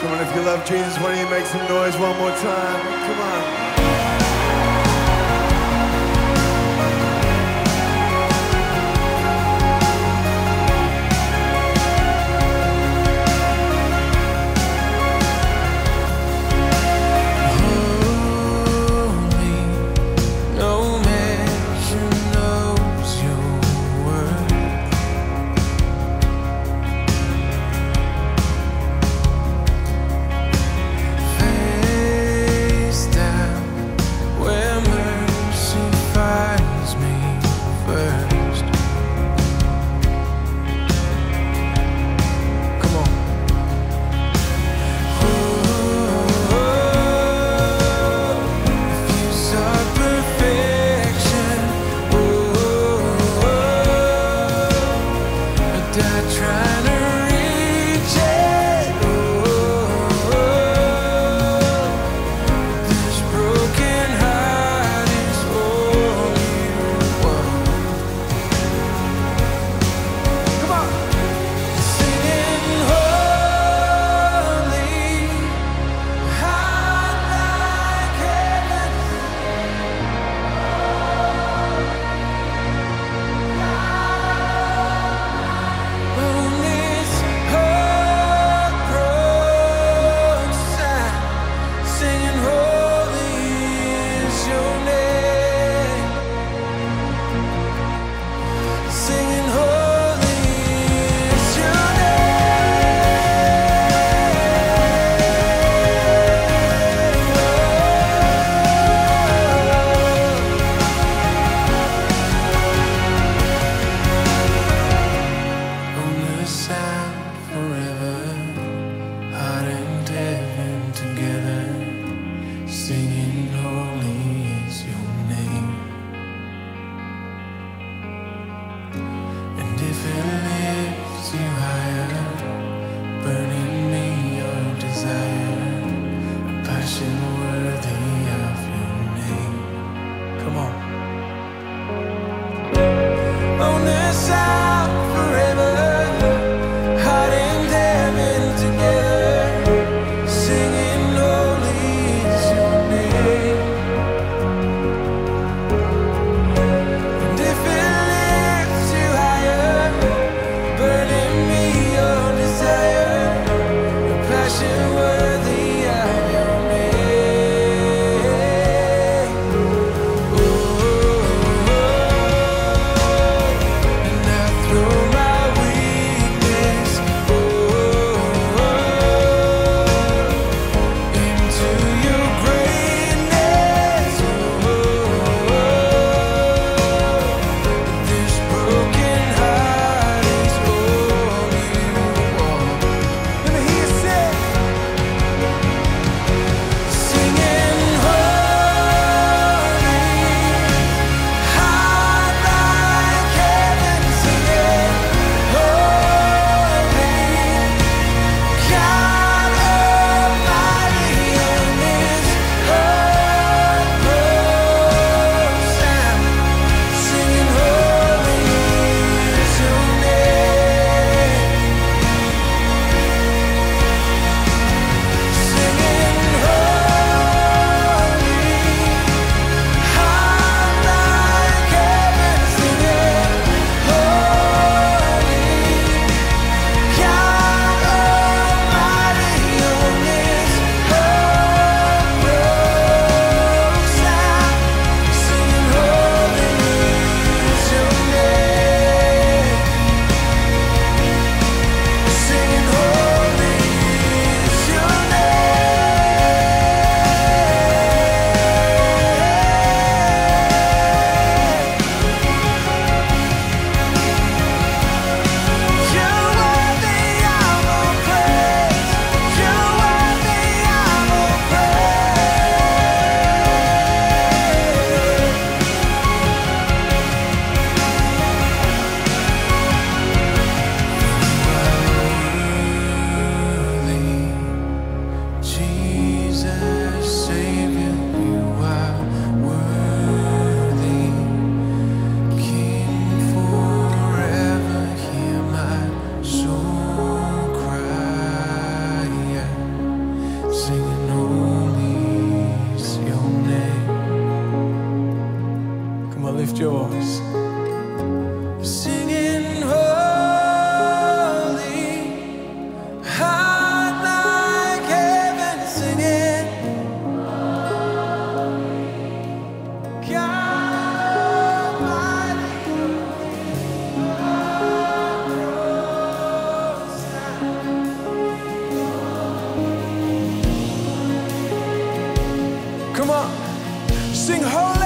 Come on, if you love Jesus, why don't you make some noise one more time? Come on. in the Come on, sing holy.